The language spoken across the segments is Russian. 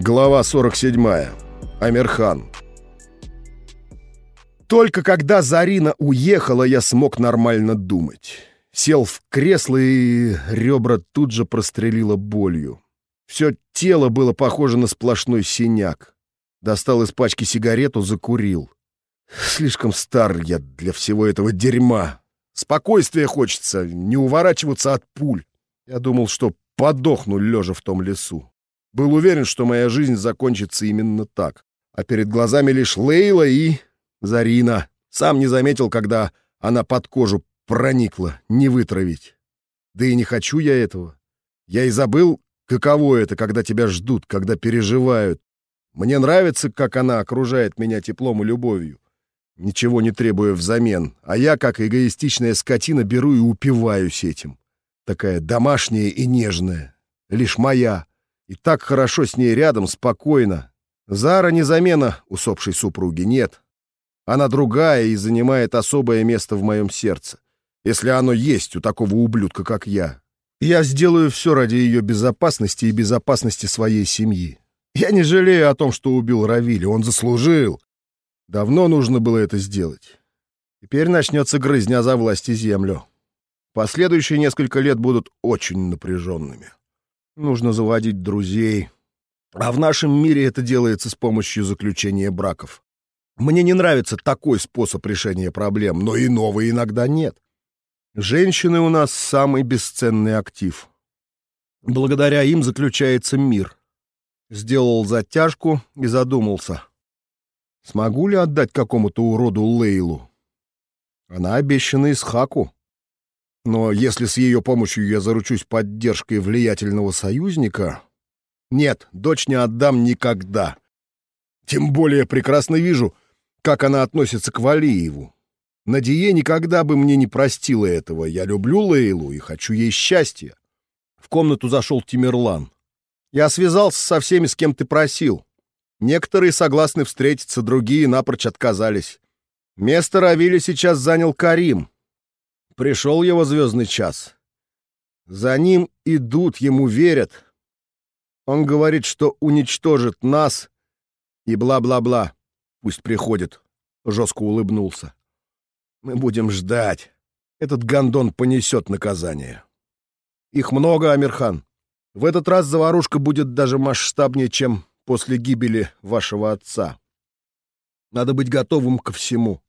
Глава 47. Амирхан. Только когда Зарина уехала, я смог нормально думать. Сел в кресло, и ребра тут же прострелило болью. Все тело было похоже на сплошной синяк. Достал из пачки сигарету, закурил. Слишком стар я для всего этого дерьма. Спокойствия хочется, не уворачиваться от пуль. Я думал, что подохну, лежа в том лесу. Был уверен, что моя жизнь закончится именно так. А перед глазами лишь Лейла и Зарина. Сам не заметил, когда она под кожу проникла, не вытравить. Да и не хочу я этого. Я и забыл, каково это, когда тебя ждут, когда переживают. Мне нравится, как она окружает меня теплом и любовью, ничего не требуя взамен, а я, как эгоистичная скотина, беру и упиваюсь этим. Такая домашняя и нежная, лишь моя. И так хорошо с ней рядом, спокойно. Зара не замена усопшей супруги, нет. Она другая и занимает особое место в моем сердце, если оно есть у такого ублюдка, как я. Я сделаю все ради ее безопасности и безопасности своей семьи. Я не жалею о том, что убил Равили, он заслужил. Давно нужно было это сделать. Теперь начнется грызня за власть и землю. Последующие несколько лет будут очень напряженными. Нужно заводить друзей. А в нашем мире это делается с помощью заключения браков. Мне не нравится такой способ решения проблем, но и новые иногда нет. Женщины у нас самый бесценный актив. Благодаря им заключается мир. Сделал затяжку и задумался. Смогу ли отдать какому-то уроду Лейлу? Она обещана Исхаку. Но если с ее помощью я заручусь поддержкой влиятельного союзника... Нет, дочь не отдам никогда. Тем более прекрасно вижу, как она относится к Валиеву. Надие никогда бы мне не простила этого. Я люблю Лейлу и хочу ей счастья. В комнату зашел Тимирлан. Я связался со всеми, с кем ты просил. Некоторые согласны встретиться, другие напрочь отказались. Место Равили сейчас занял Карим. Пришел его звездный час. За ним идут, ему верят. Он говорит, что уничтожит нас и бла-бла-бла. Пусть приходит. Жестко улыбнулся. Мы будем ждать. Этот гондон понесет наказание. Их много, Амирхан. В этот раз заварушка будет даже масштабнее, чем после гибели вашего отца. Надо быть готовым ко всему.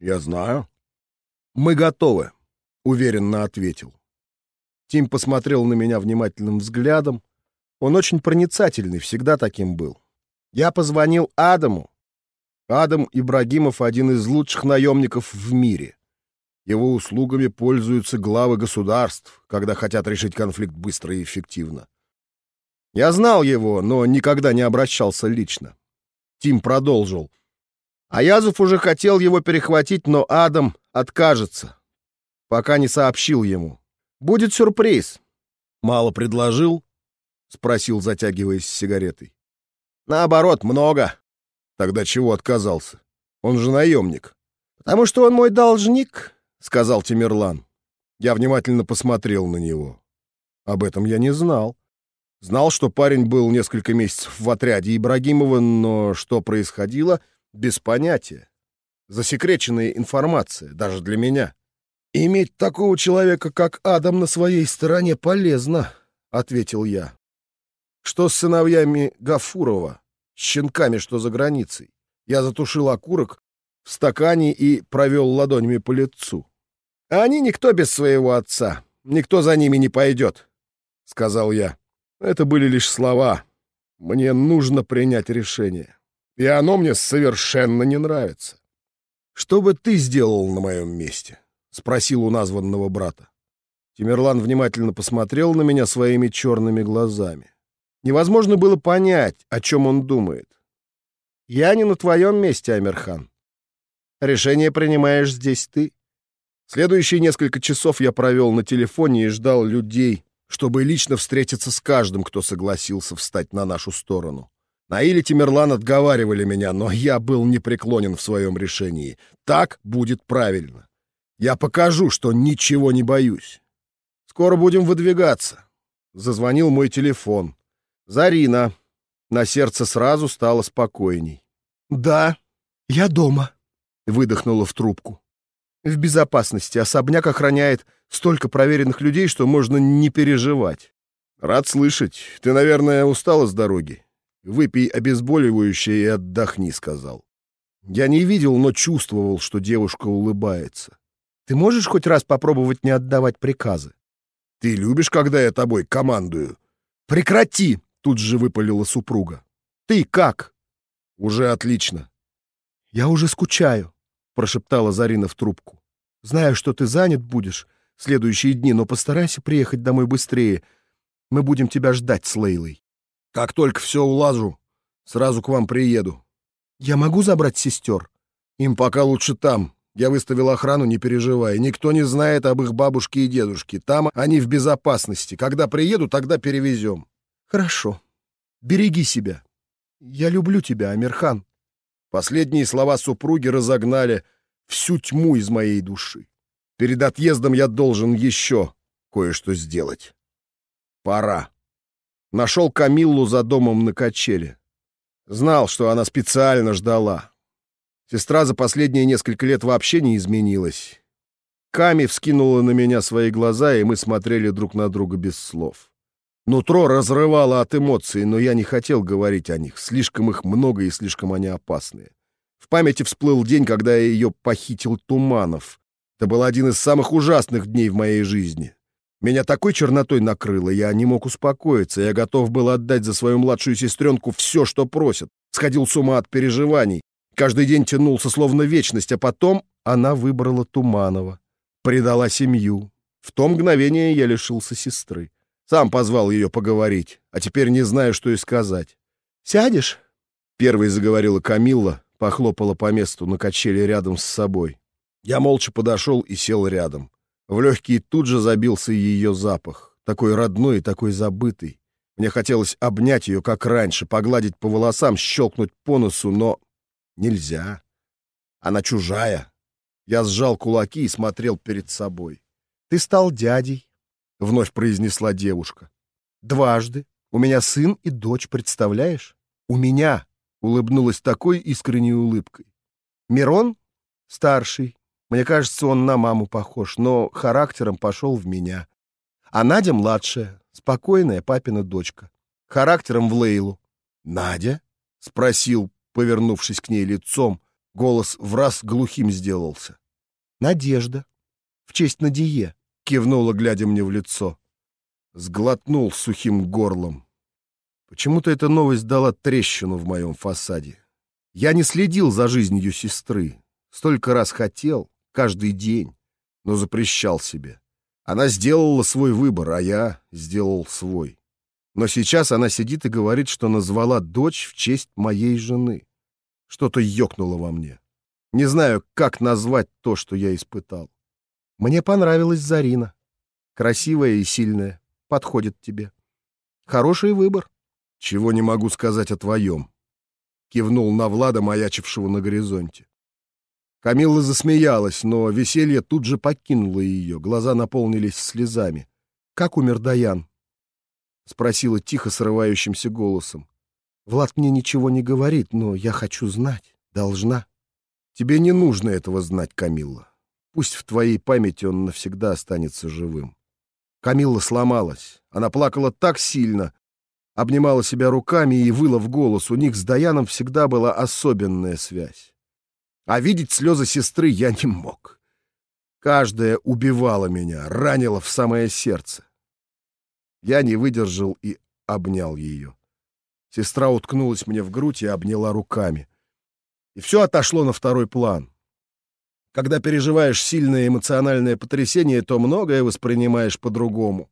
Я знаю. «Мы готовы», — уверенно ответил. Тим посмотрел на меня внимательным взглядом. Он очень проницательный, всегда таким был. Я позвонил Адаму. Адам Ибрагимов — один из лучших наемников в мире. Его услугами пользуются главы государств, когда хотят решить конфликт быстро и эффективно. Я знал его, но никогда не обращался лично. Тим продолжил. Аязов уже хотел его перехватить, но Адам откажется, пока не сообщил ему. Будет сюрприз. Мало предложил? Спросил, затягиваясь сигаретой. Наоборот, много. Тогда чего отказался? Он же наемник. Потому что он мой должник, сказал Тимирлан. Я внимательно посмотрел на него. Об этом я не знал. Знал, что парень был несколько месяцев в отряде Ибрагимова, но что происходило, без понятия. Засекреченная информация, даже для меня. «Иметь такого человека, как Адам, на своей стороне полезно», — ответил я. «Что с сыновьями Гафурова, щенками, что за границей?» Я затушил окурок в стакане и провел ладонями по лицу. «Они никто без своего отца, никто за ними не пойдет», — сказал я. Это были лишь слова. Мне нужно принять решение. И оно мне совершенно не нравится. «Что бы ты сделал на моем месте?» — спросил у названного брата. Тимерлан внимательно посмотрел на меня своими черными глазами. Невозможно было понять, о чем он думает. «Я не на твоем месте, Амирхан. Решение принимаешь здесь ты». Следующие несколько часов я провел на телефоне и ждал людей, чтобы лично встретиться с каждым, кто согласился встать на нашу сторону. Наиль и Тимерлан отговаривали меня, но я был непреклонен в своем решении. Так будет правильно. Я покажу, что ничего не боюсь. Скоро будем выдвигаться. Зазвонил мой телефон. Зарина. На сердце сразу стало спокойней. «Да, я дома», — выдохнула в трубку. «В безопасности. Особняк охраняет столько проверенных людей, что можно не переживать». «Рад слышать. Ты, наверное, устала с дороги. Выпей обезболивающее и отдохни», — сказал. Я не видел, но чувствовал, что девушка улыбается. «Ты можешь хоть раз попробовать не отдавать приказы?» «Ты любишь, когда я тобой командую?» «Прекрати!» — тут же выпалила супруга. «Ты как?» «Уже отлично». «Я уже скучаю», — прошептала Зарина в трубку. «Знаю, что ты занят будешь следующие дни, но постарайся приехать домой быстрее. Мы будем тебя ждать с Лейлой». «Как только все улажу, сразу к вам приеду». «Я могу забрать сестер?» «Им пока лучше там. Я выставил охрану, не переживай. Никто не знает об их бабушке и дедушке. Там они в безопасности. Когда приеду, тогда перевезем». «Хорошо. Береги себя. Я люблю тебя, Амирхан». Последние слова супруги разогнали всю тьму из моей души. Перед отъездом я должен еще кое-что сделать. Пора. Нашел Камиллу за домом на качеле. Знал, что она специально ждала. Сестра за последние несколько лет вообще не изменилась. Ками вскинула на меня свои глаза, и мы смотрели друг на друга без слов. Нутро разрывало от эмоций, но я не хотел говорить о них. Слишком их много и слишком они опасные. В памяти всплыл день, когда я ее похитил Туманов. Это был один из самых ужасных дней в моей жизни. Меня такой чернотой накрыло, я не мог успокоиться. Я готов был отдать за свою младшую сестренку все, что просят. Сходил с ума от переживаний. Каждый день тянулся словно вечность, а потом она выбрала Туманова. Предала семью. В то мгновение я лишился сестры. Сам позвал ее поговорить, а теперь не знаю, что и сказать. «Сядешь?» Первой заговорила Камилла, похлопала по месту на качели рядом с собой. Я молча подошел и сел рядом. В легкие тут же забился ее запах, такой родной и такой забытый. Мне хотелось обнять ее, как раньше, погладить по волосам, щелкнуть по носу, но нельзя. Она чужая. Я сжал кулаки и смотрел перед собой. «Ты стал дядей», — вновь произнесла девушка. «Дважды. У меня сын и дочь, представляешь? У меня!» — улыбнулась такой искренней улыбкой. «Мирон — старший, мне кажется, он на маму похож, но характером пошел в меня. А Надя младшая, спокойная папина дочка. Характером в Лейлу. «Надя?» — спросил, повернувшись к ней лицом. Голос в раз глухим сделался. «Надежда. В честь Надие», — кивнула, глядя мне в лицо. Сглотнул сухим горлом. Почему-то эта новость дала трещину в моем фасаде. Я не следил за жизнью сестры. Столько раз хотел, каждый день, но запрещал себе. Она сделала свой выбор, а я сделал свой. Но сейчас она сидит и говорит, что назвала дочь в честь моей жены. Что-то ёкнуло во мне. Не знаю, как назвать то, что я испытал. Мне понравилась Зарина. Красивая и сильная. Подходит тебе. Хороший выбор. Чего не могу сказать о твоем. Кивнул на Влада, маячившего на горизонте. Камилла засмеялась, но веселье тут же покинуло ее, глаза наполнились слезами. «Как умер Даян?» — спросила тихо срывающимся голосом. «Влад мне ничего не говорит, но я хочу знать. Должна». «Тебе не нужно этого знать, Камилла. Пусть в твоей памяти он навсегда останется живым». Камилла сломалась. Она плакала так сильно, обнимала себя руками и выла в голос. У них с Даяном всегда была особенная связь. А видеть слезы сестры я не мог. Каждая убивала меня, ранила в самое сердце. Я не выдержал и обнял ее. Сестра уткнулась мне в грудь и обняла руками. И все отошло на второй план. Когда переживаешь сильное эмоциональное потрясение, то многое воспринимаешь по-другому.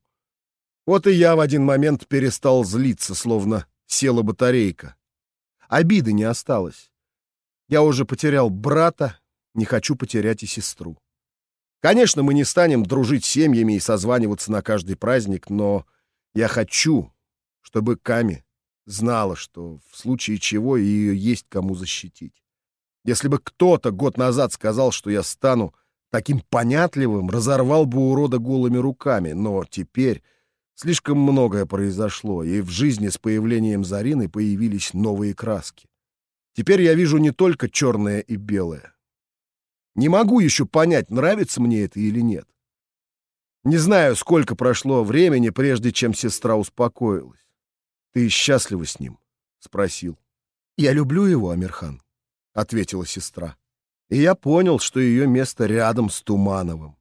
Вот и я в один момент перестал злиться, словно села батарейка. Обиды не осталось. Я уже потерял брата, не хочу потерять и сестру. Конечно, мы не станем дружить семьями и созваниваться на каждый праздник, но я хочу, чтобы Ками знала, что в случае чего ее есть кому защитить. Если бы кто-то год назад сказал, что я стану таким понятливым, разорвал бы урода голыми руками, но теперь Слишком многое произошло, и в жизни с появлением Зарины появились новые краски. Теперь я вижу не только черное и белое. Не могу еще понять, нравится мне это или нет. Не знаю, сколько прошло времени, прежде чем сестра успокоилась. «Ты счастлива с ним?» — спросил. «Я люблю его, Амирхан», — ответила сестра. И я понял, что ее место рядом с Тумановым.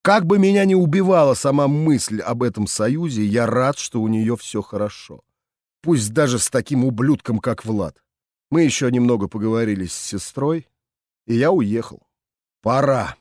Как бы меня ни убивала сама мысль об этом союзе, я рад, что у нее все хорошо. Пусть даже с таким ублюдком, как Влад. Мы еще немного поговорили с сестрой, и я уехал. Пора.